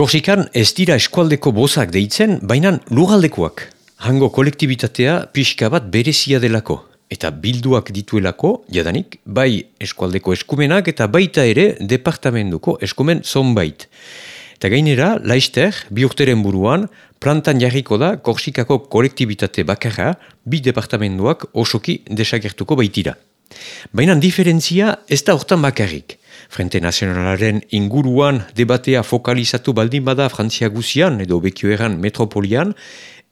Korsikan ez dira eskualdeko bozak deitzen, baina lugaldekoak. Hango kolektibitatea pixka bat berezia delako. Eta bilduak dituelako, jadanik, bai eskualdeko eskumenak eta baita ere departamentuko eskumen zonbait. Eta gainera, laister, bi urteren buruan, plantan jarriko da Korsikako kolektibitate bakarra bi departamentuak osoki desagertuko baitira. Baina diferentzia ez da hortan bakarrik. Frente Nazionalaren inguruan debatea fokalizatu baldin bada Frantzia guzian edo bekioeran metropolian,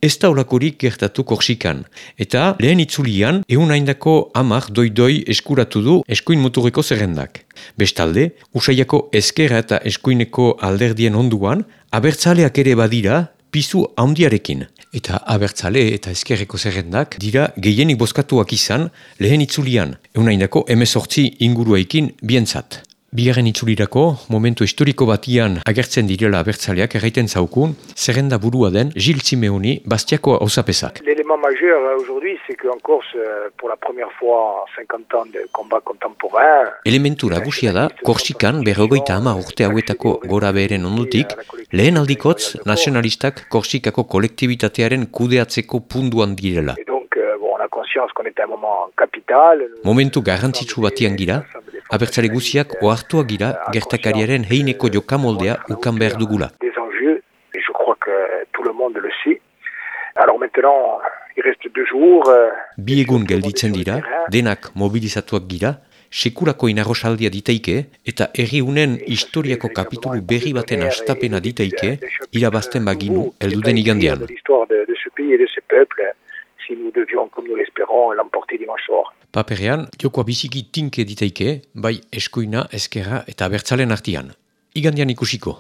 ez da olakorik gertatu korsikan. Eta lehen itzulian, egun haindako amak doi-doi eskuratu du eskuin muturreko zerrendak. Bestalde, usaiako ezkerra eta eskuineko alderdien onduan, abertzaleak ere badira pizu handiarekin. Eta abertzale eta ezkerreko zerrendak dira gehienik bozkatuak izan lehen itzulian, egun haindako emezortzi inguruaikin bientzat. Bigarren itzulirako, momentu historiko batian agertzen direla abertzaleak erraiten zaukun, zerrenda burua den Gilles Simeoni Bastiako hausapesak. L'élément majeur euh, aujourd'hui, c'est qu'en Corse, euh, pour la première fois en 50 ans de combat contemporain... Elementu nagusia da, Korsikan berrogeita ama urte hauetako gora beheren ondutik, lehen aldikotz nazionalistak Korsikako kolektibitatearen kudeatzeko punduan direla. Euh. Momentu garrantzitsu batian gira, abertzale guziak ohartua gira gertakariaren heineko jokamoldea ukan behar dugula. Alors maintenant, il reste deux jours... euh, Bi egun gelditzen dira, denak mobilizatuak gira, sekulako inarrosaldia diteike eta herri unen historiako kapitulu berri baten astapena diteike irabazten baginu elduden igandean. Si nous devions, comme nous l'espérons, l'emporter dimanche soir. Paperean, jokoa biziki tinke diteike, bai eskuina, ezkerra eta abertzalen artian. Igandean ikusiko.